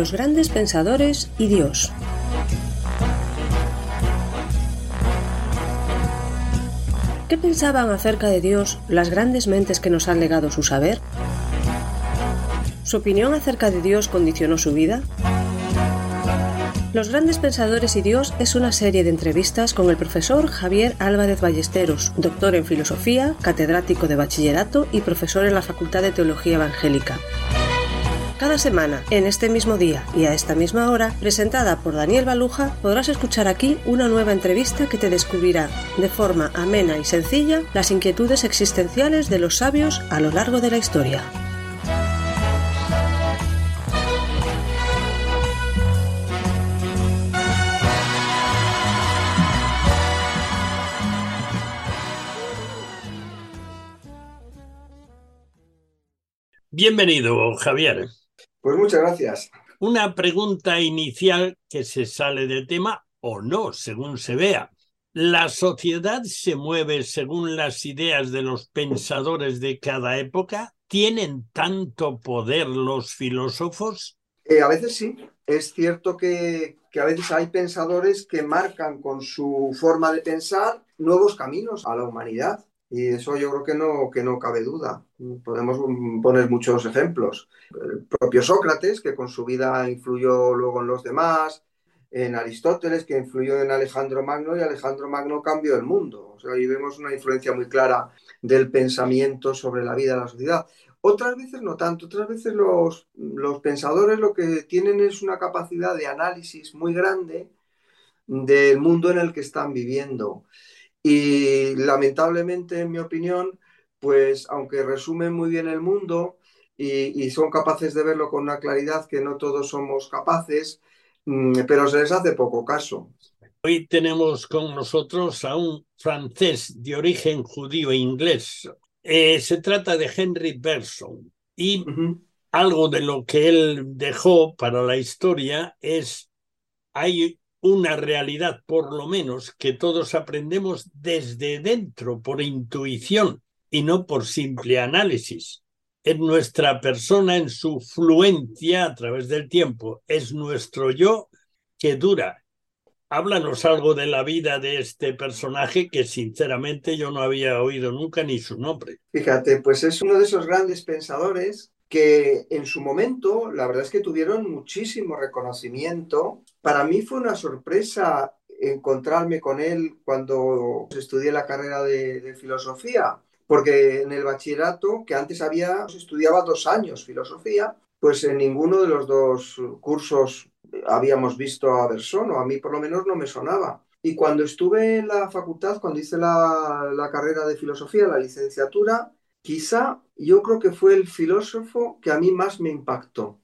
Los grandes pensadores y Dios. ¿Qué pensaban acerca de Dios las grandes mentes que nos han legado su saber? ¿Su opinión acerca de Dios condicionó su vida? Los grandes pensadores y Dios es una serie de entrevistas con el profesor Javier Álvarez Ballesteros, doctor en filosofía, catedrático de bachillerato y profesor en la Facultad de Teología Evangélica. Cada semana, en este mismo día y a esta misma hora, presentada por Daniel Baluja, podrás escuchar aquí una nueva entrevista que te descubrirá, de forma amena y sencilla, las inquietudes existenciales de los sabios a lo largo de la historia. Bienvenido, Javier. Pues muchas gracias. Una pregunta inicial que se sale de tema o no, según se vea. ¿La sociedad se mueve según las ideas de los pensadores de cada época? ¿Tienen tanto poder los filósofos? Eh, a veces sí. Es cierto que, que a veces hay pensadores que marcan con su forma de pensar nuevos caminos a la humanidad. Y eso yo creo que no, que no cabe duda. Podemos poner muchos ejemplos. El propio Sócrates, que con su vida influyó luego en los demás, en Aristóteles, que influyó en Alejandro Magno, y Alejandro Magno cambió el mundo. O sea, ahí vemos una influencia muy clara del pensamiento sobre la vida de la sociedad. Otras veces no tanto, otras veces los, los pensadores lo que tienen es una capacidad de análisis muy grande del mundo en el que están viviendo. Y lamentablemente, en mi opinión, pues aunque resumen muy bien el mundo y, son capaces de verlo con una claridad que no todos somos capaces, mm, pero se les hace poco caso. Hoy tenemos con nosotros a un francés de origen judío e inglés. Eh, se trata de Henry Bergson y algo de lo que él dejó para la historia es hay una realidad, por lo menos, que todos aprendemos desde dentro, por intuición y no por simple análisis. En nuestra persona, en su fluencia a través del tiempo, es nuestro yo que dura. Háblanos algo de la vida de este personaje que sinceramente yo no había oído nunca ni su nombre. Fíjate, pues es uno de esos grandes pensadores que en su momento, la verdad es que tuvieron muchísimo reconocimiento. Para mí fue una sorpresa encontrarme con él cuando estudié la carrera de, filosofía, porque en el bachillerato, que antes había, estudiaba dos años filosofía, pues en ninguno de los dos cursos habíamos visto a Berson, o a mí por lo menos no me sonaba. Y cuando estuve en la facultad, cuando hice la carrera de filosofía, la licenciatura, quizá yo creo que fue el filósofo que a mí más me impactó.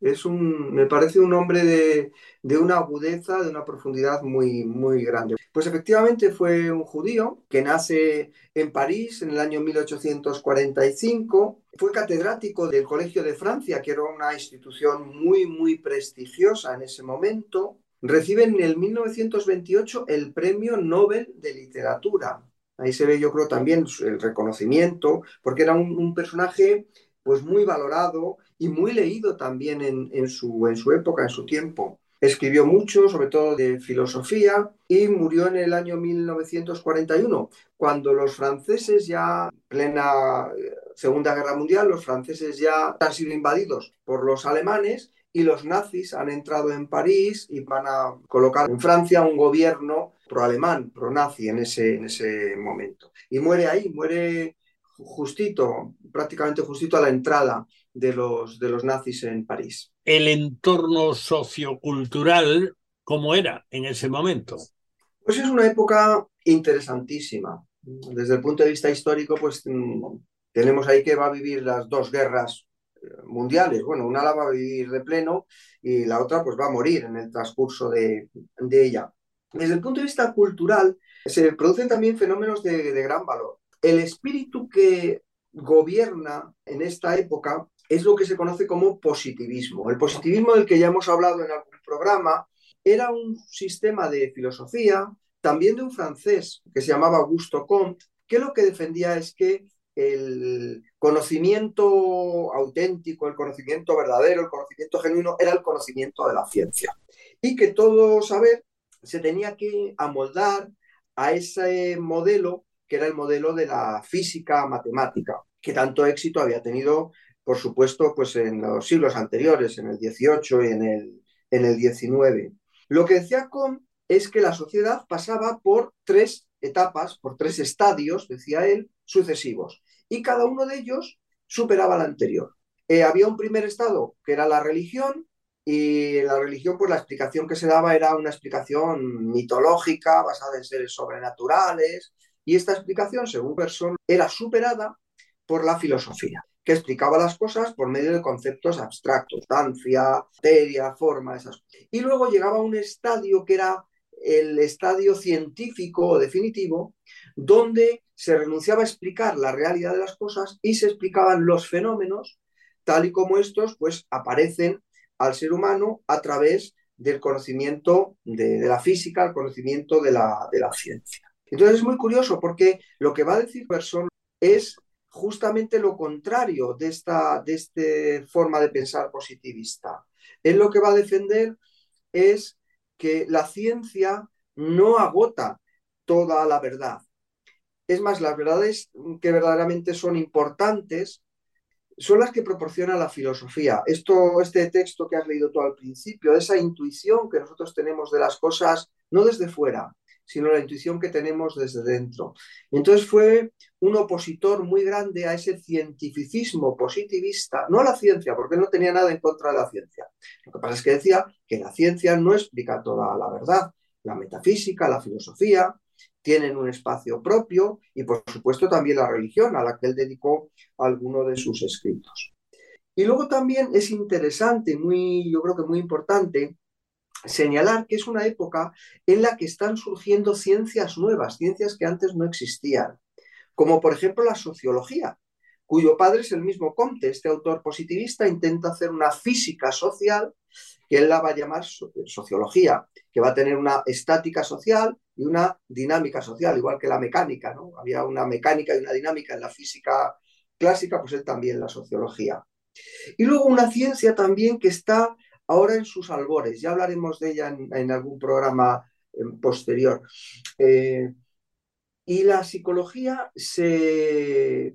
Es un, me parece un hombre de, de, una agudeza, de una profundidad muy, muy grande. Pues efectivamente fue un judío que nace en París en el año 1845. Fue catedrático del Colegio de Francia, que era una institución muy, muy prestigiosa en ese momento. Recibe en el 1928 el Premio Nobel de Literatura Ahí se ve, yo creo, también el reconocimiento, porque era un, personaje pues muy valorado y muy leído también en, su, en su época, en su tiempo. Escribió mucho, sobre todo de filosofía, y murió en el año 1941, cuando los franceses ya, plena eh, Segunda Guerra Mundial, los franceses ya han sido invadidos por los alemanes y los nazis han entrado en París y van a colocar en Francia un gobierno pro-alemán, pro-nazi en ese, en ese momento. Y muere ahí, muere justito, prácticamente justito a la entrada de los, de los nazis en París. El entorno sociocultural, ¿cómo era en ese momento? Pues es una época interesantísima. Desde el punto de vista histórico, pues mm, tenemos ahí que va a vivir las dos guerras eh, mundiales. Bueno, una la va a vivir de pleno y la otra pues va a morir en el transcurso de, de ella. Desde el punto de vista cultural, se producen también fenómenos de, gran valor. El espíritu que gobierna en esta época es lo que se conoce como positivismo. El positivismo del que ya hemos hablado en algún programa era un sistema de filosofía, también de un francés que se llamaba Augusto Comte, que lo que defendía es que el conocimiento auténtico, el conocimiento verdadero, el conocimiento genuino era el conocimiento de la ciencia. Y que todo saber se tenía que amoldar a ese modelo que era el modelo de la física matemática, que tanto éxito había tenido, por supuesto, pues en los siglos anteriores, en el 18 y en el, en el 19. Lo que decía Kohn es que la sociedad pasaba por tres etapas, por tres estadios, decía él, sucesivos, y cada uno de ellos superaba al anterior. Eh, había un primer estado que era la religión, y la religión, pues la explicación que se daba era una explicación mitológica, basada en seres sobrenaturales, y esta explicación, según Persson, era superada por la filosofía, que explicaba las cosas por medio de conceptos abstractos, sustancia, materia, forma, esas cosas. Y luego llegaba un estadio que era el estadio científico o definitivo, donde se renunciaba a explicar la realidad de las cosas y se explicaban los fenómenos tal y como estos pues aparecen al ser humano a través del conocimiento de, la física, el conocimiento de la, de la, ciencia. Entonces es muy curioso porque lo que va a decir Persson es justamente lo contrario de esta de este forma de pensar positivista. Él lo que va a defender es que la ciencia no agota toda la verdad. Es más, las verdades que verdaderamente son importantes son las que proporciona la filosofía. Esto, este texto que has leído tú al principio, esa intuición que nosotros tenemos de las cosas, no desde fuera, sino la intuición que tenemos desde dentro. Entonces fue un opositor muy grande a ese cientificismo positivista, no a la ciencia, porque él no tenía nada en contra de la ciencia. Lo que pasa es que decía que la ciencia no explica toda la verdad. La metafísica, la filosofía, tienen un espacio propio y por supuesto también la religión a la que él dedicó alguno de sus escritos. Y luego también es interesante, muy, yo creo que muy importante, señalar que es una época en la que están surgiendo ciencias nuevas, ciencias que antes no existían, como por ejemplo la sociología, cuyo padre es el mismo Comte, este autor positivista, intenta hacer una física social que él la va a llamar sociología, que va a tener una estática social y una dinámica social, igual que la mecánica, ¿no? Había una mecánica y una dinámica en la física clásica, pues él también la sociología. Y luego una ciencia también que está ahora en sus albores, ya hablaremos de ella en, algún programa eh, posterior. Eh, y la psicología se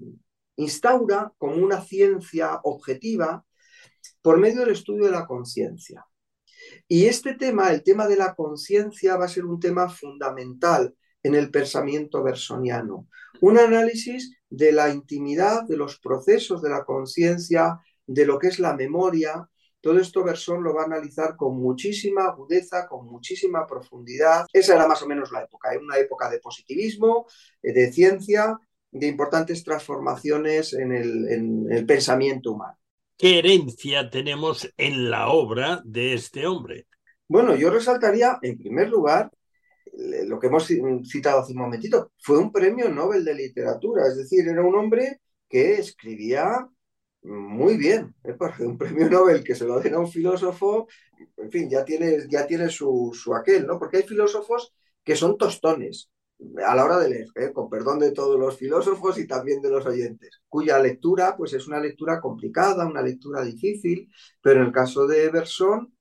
instaura como una ciencia objetiva por medio del estudio de la conciencia. Y este tema, el tema de la conciencia, va a ser un tema fundamental en el pensamiento bersoniano. Un análisis de la intimidad, de los procesos de la conciencia, de lo que es la memoria. Todo esto Berson lo va a analizar con muchísima agudeza, con muchísima profundidad. Esa era más o menos la época, una época de positivismo, eh, de ciencia, de importantes transformaciones en el pensamiento humano. ¿Qué herencia tenemos en la obra de este hombre? Bueno, yo resaltaría, en primer lugar, lo que hemos citado hace un momentito, fue un premio Nobel de literatura, es decir, era un hombre que escribía muy bien. ¿eh? Un premio Nobel que se lo den a un filósofo, en fin, ya tiene, ya su, su aquel, ¿no? Porque hay filósofos que son tostones, a la hora de leer, ¿eh? con perdón de todos los filósofos y también de los oyentes, cuya lectura pues es una lectura complicada, una lectura difícil, pero en el caso de Berson,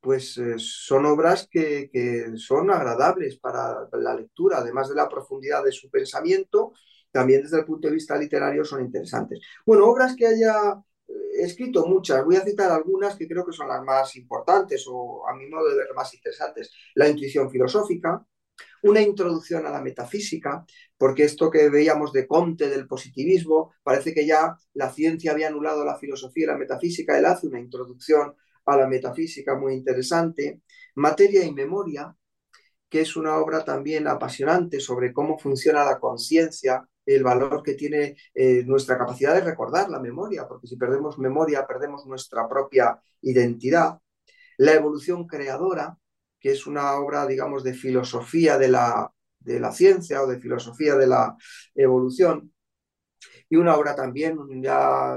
pues eh, son obras que, que, son agradables para la lectura, además de la profundidad de su pensamiento, también desde el punto de vista literario son interesantes. Bueno, obras que haya eh, escrito muchas, voy a citar algunas que creo que son las más importantes o a mi modo de ver más interesantes. La intuición filosófica, una introducción a la metafísica, porque esto que veíamos de Comte del positivismo, parece que ya la ciencia había anulado la filosofía y la metafísica, él hace una introducción a la metafísica muy interesante, Materia y Memoria, que es una obra también apasionante sobre cómo funciona la conciencia, el valor que tiene eh, nuestra capacidad de recordar la memoria, porque si perdemos memoria perdemos nuestra propia identidad. La evolución creadora, que es una obra, digamos, de filosofía de la, de la ciencia o de filosofía de la evolución, y una obra también ya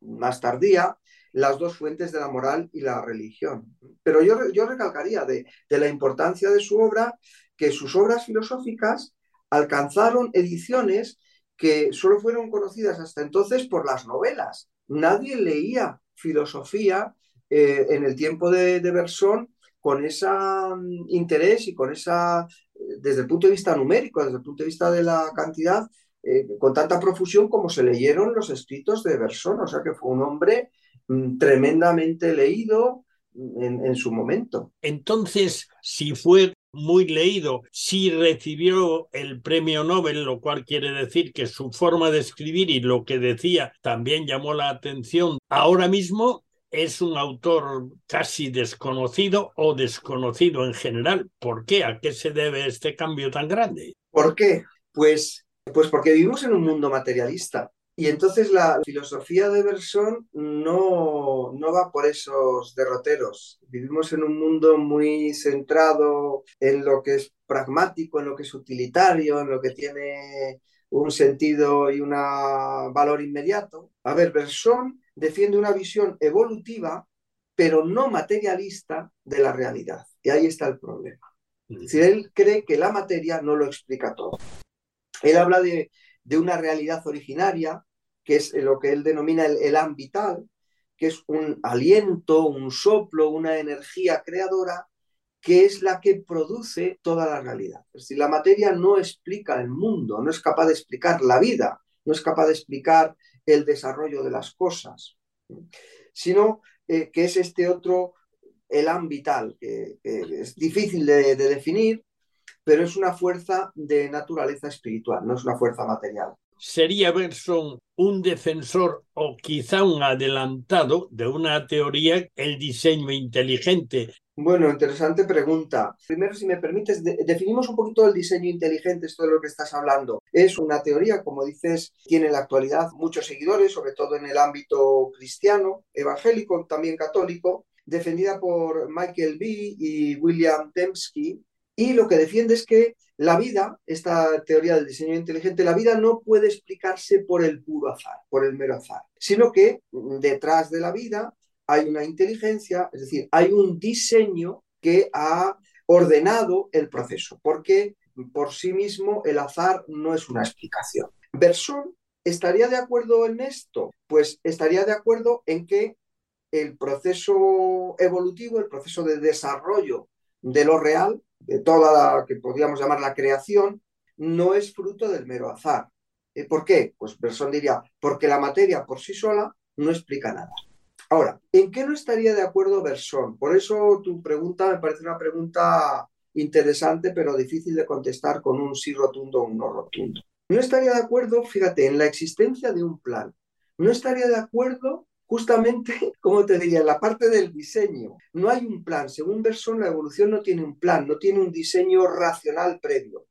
más tardía, las dos fuentes de la moral y la religión. Pero yo, yo recalcaría de, de la importancia de su obra que sus obras filosóficas alcanzaron ediciones que solo fueron conocidas hasta entonces por las novelas. Nadie leía filosofía eh, en el tiempo de, de Bersón con ese mm, interés y con esa, eh, desde el punto de vista numérico, desde el punto de vista de la cantidad, eh, con tanta profusión como se leyeron los escritos de Bersón. O sea que fue un hombre mm, tremendamente leído mm, en, en su momento. Entonces, si fue muy leído, si recibió el premio Nobel, lo cual quiere decir que su forma de escribir y lo que decía también llamó la atención. Ahora mismo es un autor casi desconocido o desconocido en general. ¿Por qué? ¿A qué se debe este cambio tan grande? ¿Por qué? Pues, pues porque vivimos en un mundo materialista. Y entonces la filosofía de Bersón no, no va por esos derroteros. Vivimos en un mundo muy centrado en lo que es pragmático, en lo que es utilitario, en lo que tiene un sentido y un valor inmediato. A ver, Bersón defiende una visión evolutiva, pero no materialista de la realidad. Y ahí está el problema. Es decir, él cree que la materia no lo explica todo. Él habla de, de una realidad originaria, que es lo que él denomina el elan vital, que es un aliento, un soplo, una energía creadora, que es la que produce toda la realidad. Es decir, la materia no explica el mundo, no es capaz de explicar la vida, no es capaz de explicar el desarrollo de las cosas, sino eh, que es este otro elan vital, que, que es difícil de, de definir, pero es una fuerza de naturaleza espiritual, no es una fuerza material. ¿Sería Bergson un defensor o quizá un adelantado de una teoría, el diseño inteligente? Bueno, interesante pregunta. Primero, si me permites, de definimos un poquito el diseño inteligente, esto de lo que estás hablando. Es una teoría, como dices, tiene en la actualidad muchos seguidores, sobre todo en el ámbito cristiano, evangélico, también católico, defendida por Michael B. y William Dembski, y lo que defiende es que la vida, esta teoría del diseño inteligente, la vida no puede explicarse por el puro azar, por el mero azar, sino que detrás de la vida hay una inteligencia, es decir, hay un diseño que ha ordenado el proceso, porque por sí mismo el azar no es una explicación. Bersón estaría de acuerdo en esto, pues estaría de acuerdo en que el proceso evolutivo, el proceso de desarrollo de lo real, de toda la que podríamos llamar la creación, no es fruto del mero azar. ¿Por qué? Pues Bersón diría, porque la materia por sí sola no explica nada. Ahora, ¿en qué no estaría de acuerdo Bersón? Por eso tu pregunta me parece una pregunta interesante, pero difícil de contestar con un sí rotundo o un no rotundo. No estaría de acuerdo, fíjate, en la existencia de un plan. No estaría de acuerdo justamente, como te diría, la parte del diseño. No hay un plan. Según Bersón, la evolución no tiene un plan, no tiene un diseño racional previo.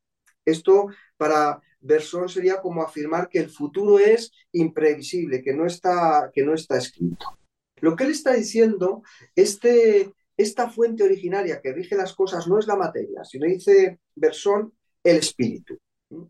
Esto para Bersón sería como afirmar que el futuro es imprevisible, que no está, que no está escrito. Lo que él está diciendo, este, esta fuente originaria que rige las cosas no es la materia, sino dice Bersón, el espíritu.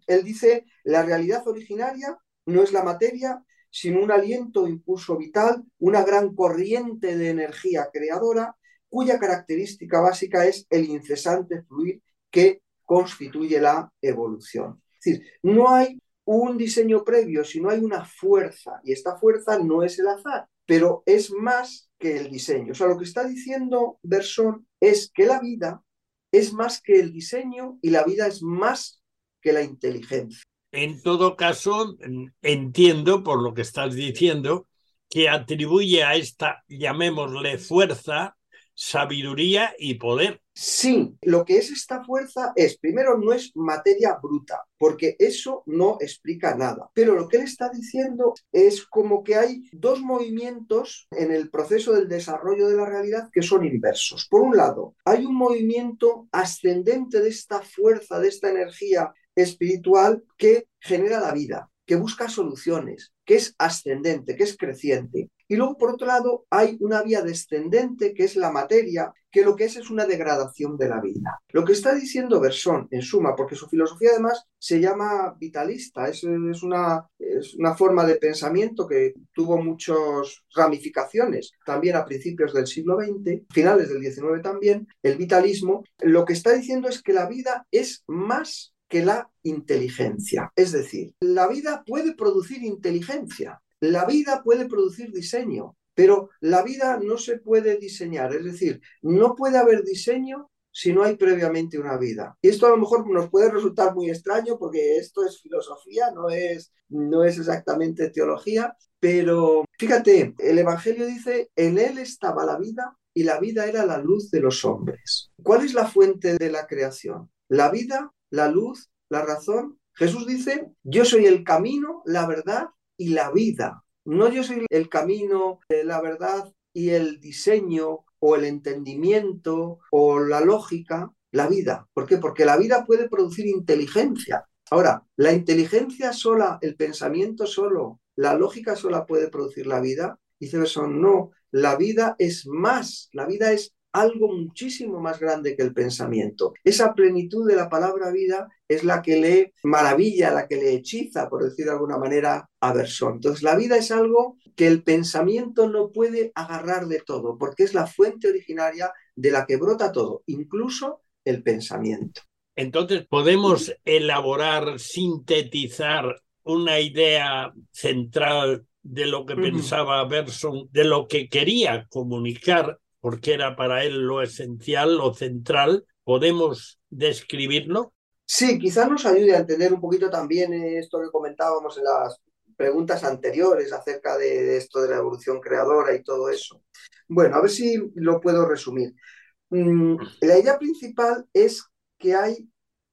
Él dice, la realidad originaria no es la materia, sino un aliento impulso vital, una gran corriente de energía creadora, cuya característica básica es el incesante fluir que constituye la evolución. Es decir, no hay un diseño previo, sino hay una fuerza, y esta fuerza no es el azar, pero es más que el diseño. O sea, lo que está diciendo Bersón es que la vida es más que el diseño y la vida es más que la inteligencia. En todo caso, entiendo por lo que estás diciendo que atribuye a esta, llamémosle fuerza, sabiduría y poder. Sí, lo que es esta fuerza es, primero, no es materia bruta, porque eso no explica nada. Pero lo que él está diciendo es como que hay dos movimientos en el proceso del desarrollo de la realidad que son inversos. Por un lado, hay un movimiento ascendente de esta fuerza, de esta energía espiritual que genera la vida, que busca soluciones, que es ascendente, que es creciente. Y luego, por otro lado, hay una vía descendente, que es la materia, que lo que es es una degradación de la vida. Lo que está diciendo Bersón, en suma, porque su filosofía además se llama vitalista, es, es, una, es una forma de pensamiento que tuvo muchas ramificaciones, también a principios del siglo XX, finales del XIX también, el vitalismo, lo que está diciendo es que la vida es más que la inteligencia. Es decir, la vida puede producir inteligencia, la vida puede producir diseño, pero la vida no se puede diseñar, es decir, no puede haber diseño si no hay previamente una vida. Y esto a lo mejor nos puede resultar muy extraño porque esto es filosofía, no es, no es exactamente teología, pero fíjate, el Evangelio dice, en él estaba la vida y la vida era la luz de los hombres. ¿Cuál es la fuente de la creación? La vida, la luz, la razón. Jesús dice, yo soy el camino, la verdad y la vida. No yo soy el camino, la verdad y el diseño o el entendimiento o la lógica, la vida. ¿Por qué? Porque la vida puede producir inteligencia. Ahora, la inteligencia sola, el pensamiento solo, la lógica sola puede producir la vida. Dice Besson, no, la vida es más, la vida es algo muchísimo más grande que el pensamiento. Esa plenitud de la palabra vida es la que le maravilla, la que le hechiza, por decir de alguna manera, a Bersón. Entonces, la vida es algo que el pensamiento no puede agarrar de todo, porque es la fuente originaria de la que brota todo, incluso el pensamiento. Entonces, podemos elaborar, sintetizar una idea central de lo que pensaba Berson, de lo que quería comunicar porque era para él lo esencial, lo central. ¿Podemos describirlo? Sí, quizás nos ayude a entender un poquito también esto que comentábamos en las preguntas anteriores acerca de, esto de la evolución creadora y todo eso. Bueno, a ver si lo puedo resumir. Mm, la idea principal es que hay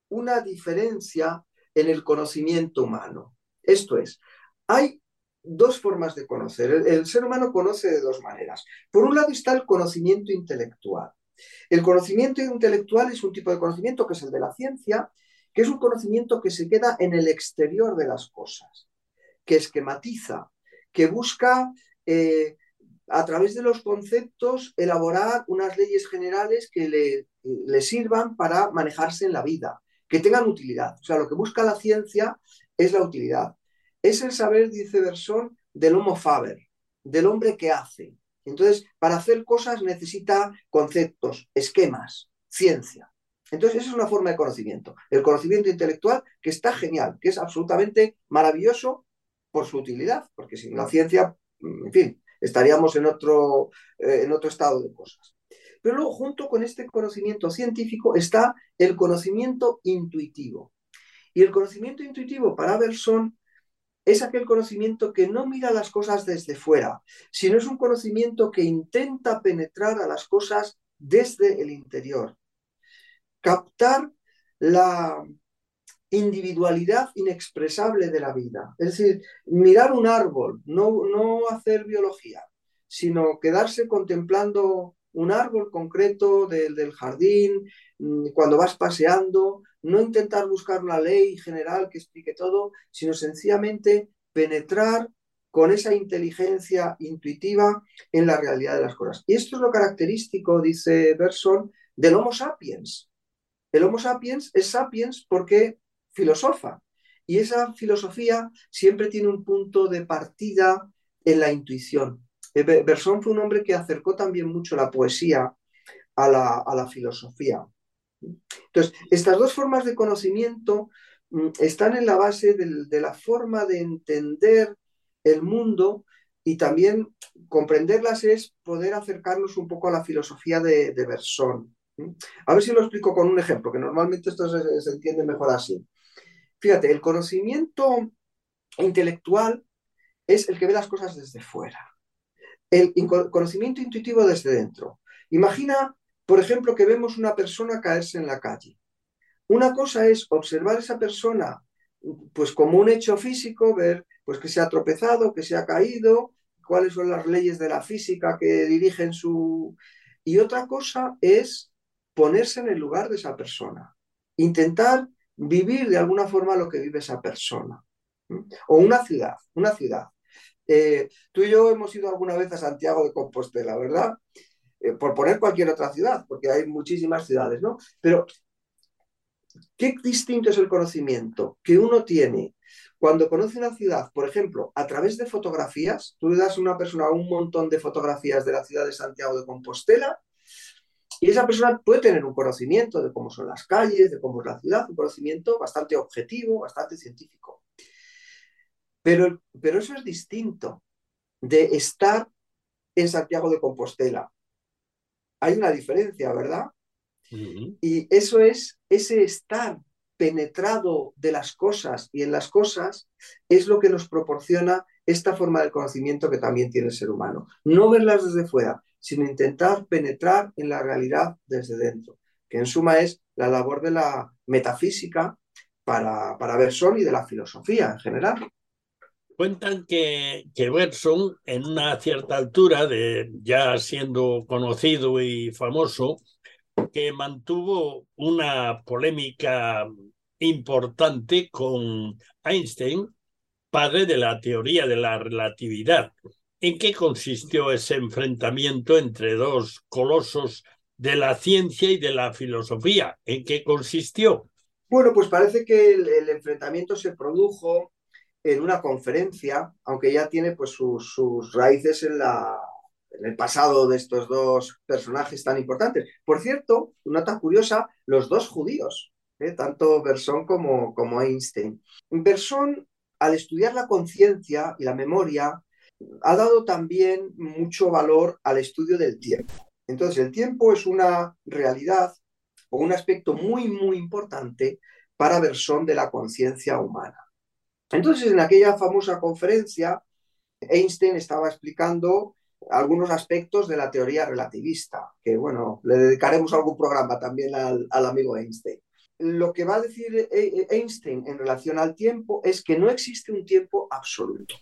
una diferencia en el conocimiento humano. Esto es, hay dos formas de conocer. El, ser humano conoce de dos maneras. Por un lado está el conocimiento intelectual. El conocimiento intelectual es un tipo de conocimiento que es el de la ciencia, que es un conocimiento que se queda en el exterior de las cosas, que esquematiza, que busca eh, a través de los conceptos elaborar unas leyes generales que le, le sirvan para manejarse en la vida, que tengan utilidad. O sea, lo que busca la ciencia es la utilidad es el saber, dice Bersón, del homo faber, del hombre que hace. Entonces, para hacer cosas necesita conceptos, esquemas, ciencia. Entonces, esa es una forma de conocimiento. El conocimiento intelectual que está genial, que es absolutamente maravilloso por su utilidad, porque sin la ciencia, en fin, estaríamos en otro, eh, en otro estado de cosas. Pero luego, junto con este conocimiento científico, está el conocimiento intuitivo. Y el conocimiento intuitivo para Bersón es aquel conocimiento que no mira las cosas desde fuera, sino es un conocimiento que intenta penetrar a las cosas desde el interior. Captar la individualidad inexpresable de la vida. Es decir, mirar un árbol, no, no hacer biología, sino quedarse contemplando un árbol concreto del, jardín, cuando vas paseando, no intentar buscar una ley general que explique todo, sino sencillamente penetrar con esa inteligencia intuitiva en la realidad de las cosas. Y esto es lo característico, dice Berson, del Homo sapiens. El Homo sapiens es sapiens porque filosofa. Y esa filosofía siempre tiene un punto de partida en la intuición. Eh, Berson fue un hombre que acercó también mucho la poesía a la filosofía. Entonces, estas dos formas de conocimiento mm, están en la base de, la forma de entender el mundo y también comprenderlas es poder acercarnos un poco a la filosofía de, de. A ver si lo explico con un ejemplo, que normalmente esto se, entiende mejor así. Fíjate, el conocimiento intelectual es el que ve las cosas desde fuera. El conocimiento intuitivo desde dentro. Imagina por ejemplo, que vemos una persona caerse en la calle. Una cosa es observar a esa persona pues como un hecho físico, ver pues que se ha tropezado, que se ha caído, cuáles son las leyes de la física que dirigen su... Y otra cosa es ponerse en el lugar de esa persona, intentar vivir de alguna forma lo que vive esa persona. O una ciudad, una ciudad. Eh, tú y yo hemos ido alguna vez a Santiago de Compostela, ¿verdad? Eh, por poner cualquier otra ciudad, porque hay muchísimas ciudades, ¿no? Pero, ¿qué distinto es el conocimiento que uno tiene cuando conoce una ciudad, por ejemplo, a través de fotografías? Tú le das a una persona un montón de fotografías de la ciudad de Santiago de Compostela Y esa persona puede tener un conocimiento de cómo son las calles, de cómo es la ciudad, un conocimiento bastante objetivo, bastante científico. Pero, pero eso es distinto de estar en Santiago de Compostela. Hay una diferencia, ¿verdad? Y eso es ese estar penetrado de las cosas y en las cosas es lo que nos proporciona esta forma del conocimiento que también tiene el ser humano. No verlas desde fuera, sino intentar penetrar en la realidad desde dentro, que en suma es la labor de la metafísica para, para Berson y de la filosofía en general. Cuentan que, que Berson, en una cierta altura, de ya siendo conocido y famoso, que mantuvo una polémica importante con Einstein, padre de la teoría de la relatividad. ¿En qué consistió ese enfrentamiento entre dos colosos de la ciencia y de la filosofía? ¿En qué consistió? Bueno, pues parece que el, enfrentamiento se produjo en una conferencia, aunque ya tiene pues sus, raíces en el pasado de estos dos personajes tan importantes. Por cierto, una nota curiosa, los dos judíos, ¿eh? tanto Berson como, como Einstein. Berson, al estudiar la conciencia y la memoria, ha dado también mucho valor al estudio del tiempo. Entonces, el tiempo es una realidad o un aspecto muy, muy importante para Berson de la conciencia humana. Entonces, en aquella famosa conferencia, Einstein estaba explicando algunos aspectos de la teoría relativista, que bueno, le dedicaremos algún programa también al, amigo Einstein. Lo que va a decir e, e, Einstein en relación al tiempo es que no existe un tiempo absoluto,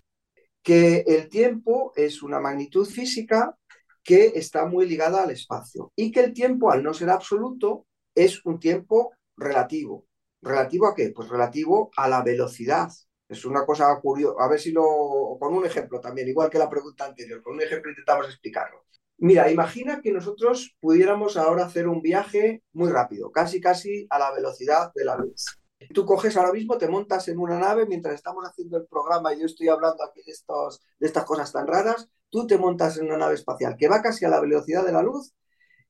que el tiempo es una magnitud física que está muy ligada al espacio y que el tiempo, al no ser absoluto, es un tiempo relativo. ¿Relativo a qué? Pues relativo a la velocidad es una cosa curiosa. A ver si lo. con un ejemplo también, igual que la pregunta anterior, con un ejemplo intentamos explicarlo. Mira, imagina que nosotros pudiéramos ahora hacer un viaje muy rápido, casi casi a la velocidad de la luz. Tú coges ahora mismo, te montas en una nave mientras estamos haciendo el programa y yo estoy hablando aquí de, estas cosas tan raras, tú te montas en una nave espacial que va casi a la velocidad de la luz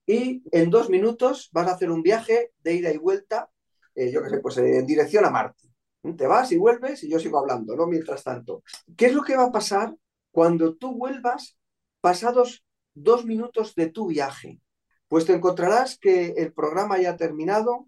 y en dos minutos vas a hacer un viaje de ida y vuelta, eh, yo qué sé, pues en dirección a Marte. Te vas y vuelves y yo sigo hablando, ¿no? Mientras tanto. ¿Qué es lo que va a pasar cuando tú vuelvas pasados dos minutos de tu viaje? Pues te encontrarás que el programa ya ha terminado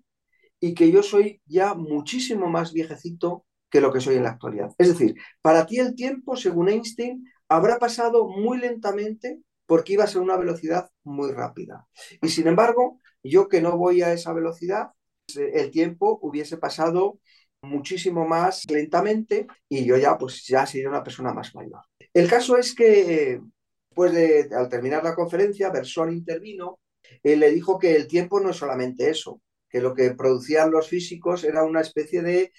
y que yo soy ya muchísimo más viejecito que lo que soy en la actualidad. Es decir, para ti el tiempo, según Einstein, habrá pasado muy lentamente porque iba a una velocidad muy rápida. Y sin embargo, yo que no voy a esa velocidad, el tiempo hubiese pasado muchísimo más lentamente y yo ya pues ya sería una persona más mayor. El caso es que pues de, al terminar la conferencia, Bersón intervino, y le dijo que el tiempo no es solamente eso, que lo que producían los físicos era una especie de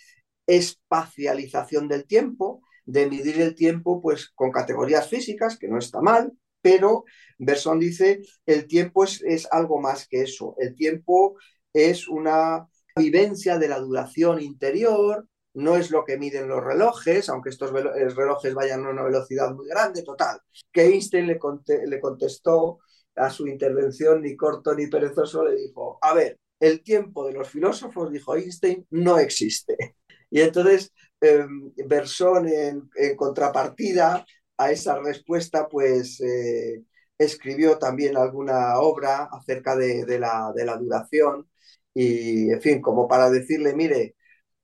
espacialización del tiempo, de medir el tiempo pues con categorías físicas, que no está mal, pero Bersón dice el tiempo es, es algo más que eso, el tiempo es una vivencia de la duración interior, no es lo que miden los relojes, aunque estos eh, relojes vayan a una velocidad muy grande, total. Que Einstein le, le contestó a su intervención, ni corto ni perezoso, le dijo, a ver, el tiempo de los filósofos, dijo Einstein, no existe. Y entonces eh, en, contrapartida a esa respuesta, pues eh, escribió también alguna obra acerca de, la, de la duración y, en fin, como para decirle, mire,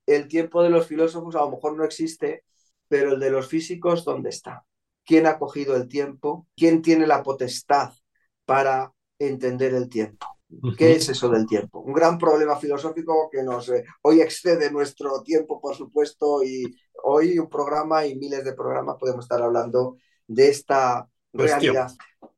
el tiempo de los filósofos a lo mejor no existe, pero el de los físicos, ¿dónde está? ¿Quién ha cogido el tiempo? ¿Quién tiene la potestad para entender el tiempo? ¿Qué es eso del tiempo? Un gran problema filosófico que nos eh, hoy excede nuestro tiempo, por supuesto, y hoy un programa y miles de programas podemos estar hablando de esta realidad.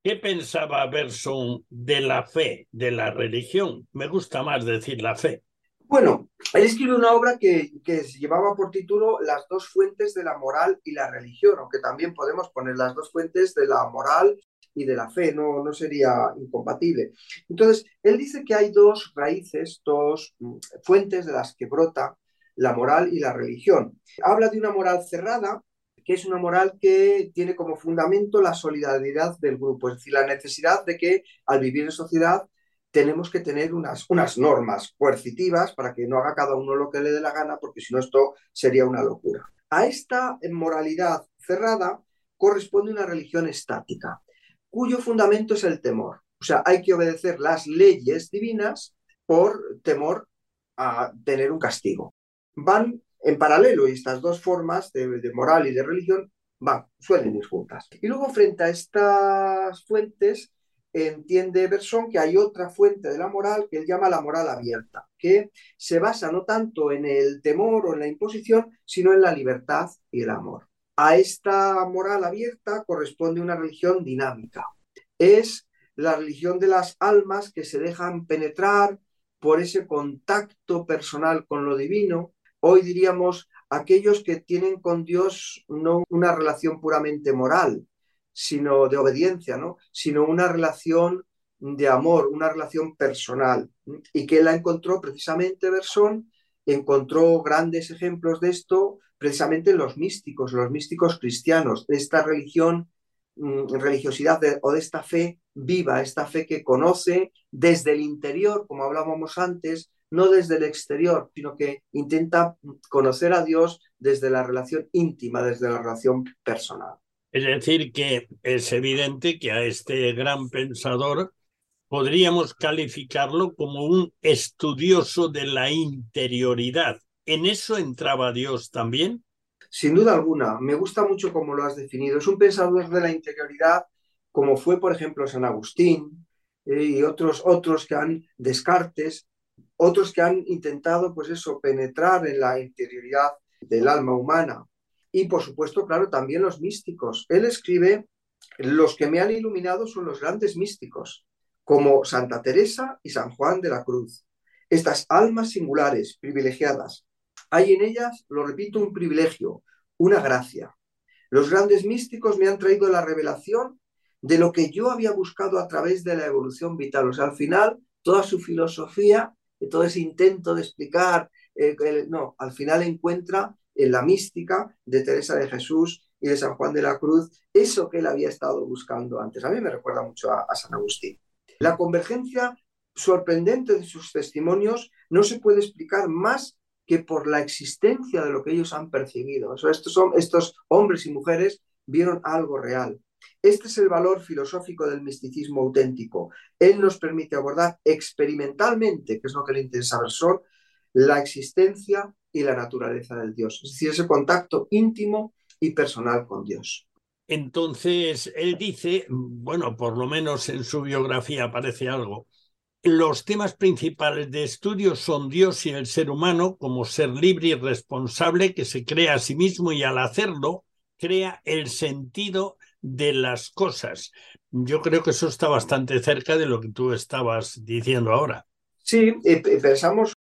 ¿Qué pensaba Berson de la fe, de la religión? Me gusta más decir la fe. Bueno, él escribió una obra que, que llevaba por título Las dos fuentes de la moral y la religión, aunque también podemos poner las dos fuentes de la moral y de la fe, no, no sería incompatible. Entonces, él dice que hay dos raíces, dos mm, fuentes de las que brota la moral y la religión. Habla de una moral cerrada, que es una moral que tiene como fundamento la solidaridad del grupo, es decir, la necesidad de que al vivir en sociedad tenemos que tener unas, unas normas coercitivas para que no haga cada uno lo que le dé la gana, porque si no esto sería una locura. A esta moralidad cerrada corresponde una religión estática, cuyo fundamento es el temor. O sea, hay que obedecer las leyes divinas por temor a tener un castigo. Van en paralelo y estas dos formas de, moral y de religión van, suelen ir juntas. Y luego frente a estas fuentes entiende Berson que hay otra fuente de la moral que él llama la moral abierta, que se basa no tanto en el temor o en la imposición, sino en la libertad y el amor. A esta moral abierta corresponde una religión dinámica. Es la religión de las almas que se dejan penetrar por ese contacto personal con lo divino. Hoy diríamos aquellos que tienen con Dios no una relación puramente moral, sino de obediencia, ¿no? sino una relación de amor, una relación personal. Y que la encontró precisamente, Bersón, encontró grandes ejemplos de esto precisamente en los místicos, los místicos cristianos, de esta religión, mm, religiosidad o de esta fe viva, esta fe que conoce desde el interior, como hablábamos antes, no desde el exterior, sino que intenta conocer a Dios desde la relación íntima, desde la relación personal. Es decir, que es evidente que a este gran pensador podríamos calificarlo como un estudioso de la interioridad. ¿En eso entraba Dios también? Sin duda alguna. Me gusta mucho cómo lo has definido. Es un pensador de la interioridad, como fue, por ejemplo, San Agustín eh, y otros, otros que han, Descartes, otros que han intentado, pues eso, penetrar en la interioridad del alma humana y por supuesto, claro, también los místicos. Él escribe, los que me han iluminado son los grandes místicos, como Santa Teresa y San Juan de la Cruz. Estas almas singulares, privilegiadas, hay en ellas, lo repito, un privilegio, una gracia. Los grandes místicos me han traído la revelación de lo que yo había buscado a través de la evolución vital. O sea, al final, toda su filosofía, todo ese intento de explicar, eh, no, al final encuentra en la mística de Teresa de Jesús y de San Juan de la Cruz, eso que él había estado buscando antes. A mí me recuerda mucho a, San Agustín. La convergencia sorprendente de sus testimonios no se puede explicar más que por la existencia de lo que ellos han percibido. estos, son, estos hombres y mujeres vieron algo real. Este es el valor filosófico del misticismo auténtico. Él nos permite abordar experimentalmente, que es lo que le interesa a Bersón, la existencia y la naturaleza del Dios, es decir, ese contacto íntimo y personal con Dios. Entonces, él dice, bueno, por lo menos en su biografía aparece algo, los temas principales de estudio son Dios y el ser humano como ser libre y responsable que se crea a sí mismo y al hacerlo crea el sentido de las cosas. Yo creo que eso está bastante cerca de lo que tú estabas diciendo ahora. Sí, pensamos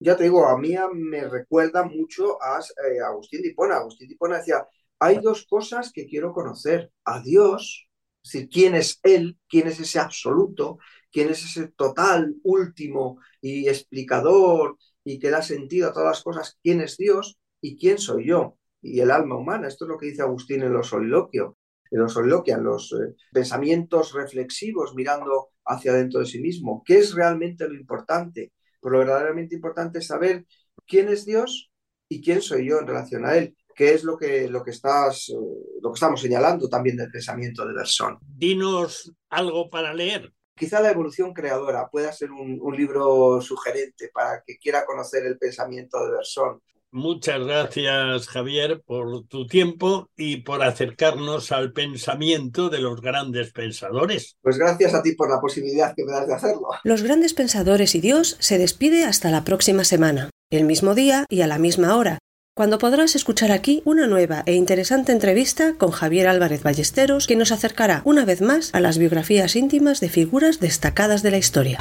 ya te digo, a mí me recuerda mucho a eh, Agustín de Hipona. Agustín de Hipona decía, hay dos cosas que quiero conocer, a Dios, es decir, quién es Él, quién es ese absoluto, quién es ese total, último y explicador y que da sentido a todas las cosas, quién es Dios y quién soy yo y el alma humana. Esto es lo que dice Agustín en los soliloquios, los soliloquios, los eh, pensamientos reflexivos mirando hacia dentro de sí mismo. ¿Qué es realmente lo importante? Pues lo verdaderamente importante es saber quién es Dios y quién soy yo en relación a Él, que es lo que, lo que, estás, eh, lo que estamos señalando también del pensamiento de Bersón. Dinos algo para leer. Quizá la evolución creadora pueda ser un, un libro sugerente para que quiera conocer el pensamiento de Bersón. Muchas gracias, Javier, por tu tiempo y por acercarnos al pensamiento de los grandes pensadores. Pues gracias a ti por la posibilidad que me das de hacerlo. Los grandes pensadores y Dios se despide hasta la próxima semana, el mismo día y a la misma hora, cuando podrás escuchar aquí una nueva e interesante entrevista con Javier Álvarez Ballesteros, que nos acercará una vez más a las biografías íntimas de figuras destacadas de la historia.